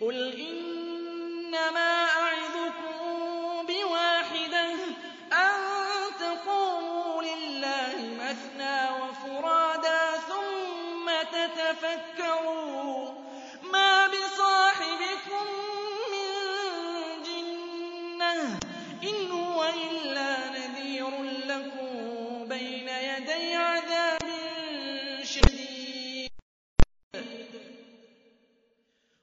قل إنما أعظكم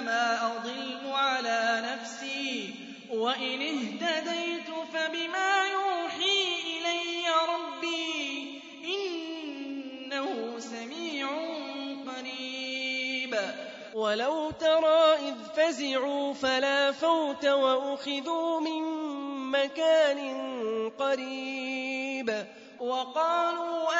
إِنَّمَا أَضِلُّ عَلَىٰ نَفْسِي ۚ وَإِنِ اهْتَدَيْتُ فَبِمَا يُوحِي إِلَيَّ رَبِّي ۚ إِنَّهُ سَمِيعٌ قَرِيبٌ. وَلَوْ تَرَىٰ إِذْ فَزِعُوا فَلَا فَوْتَ وَأُخِذُوا مِن مَّكَانٍ قَرِيبٍ. وَقَالُوا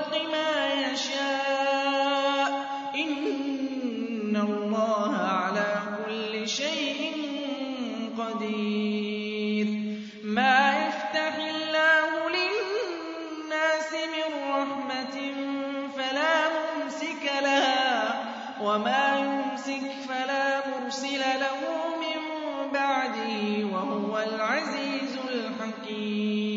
الْخَلْقِ مَا يَفْتَحِ اللَّهُ لِلنَّاسِ مِن رَّحْمَةٍ فَلَا مُمْسِكَ لَهَا وَمَا يُمْسِكْ فَلَا مُرْسِلَ لَهُ مِن بَعْدِهِ وَهُوَ الْعَزِيزُ الْحَكِيمُ.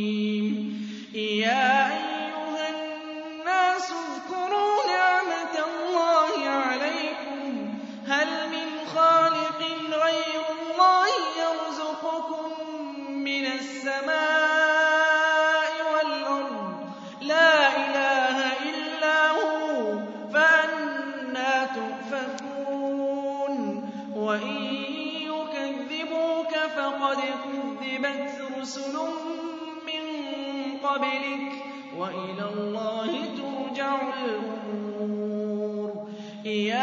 رسل من قبلك وإلى الله ترجع الأمور. إياه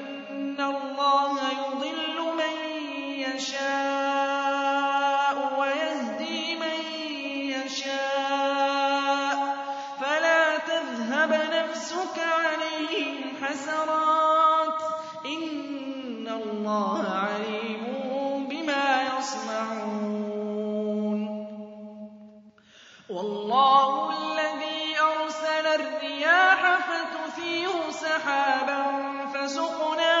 الحسرات إن الله عليم بما يصنعون. والله الذي أرسل الرياح فتثير سحابا فسقناه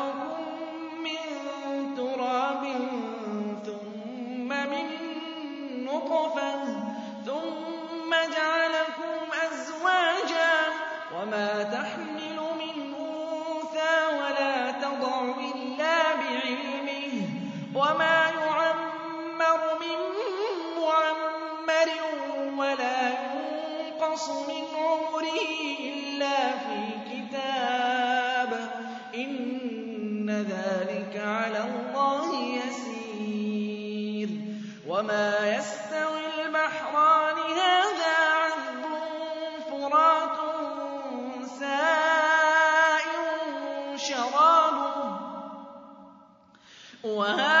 أموره إلا في كتاب إن ذلك على الله يسير. وما يستوي البحران هذا عذب فرات سائر شراب وهذا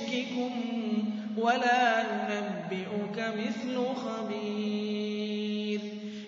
ولا ينبئك مثل خبير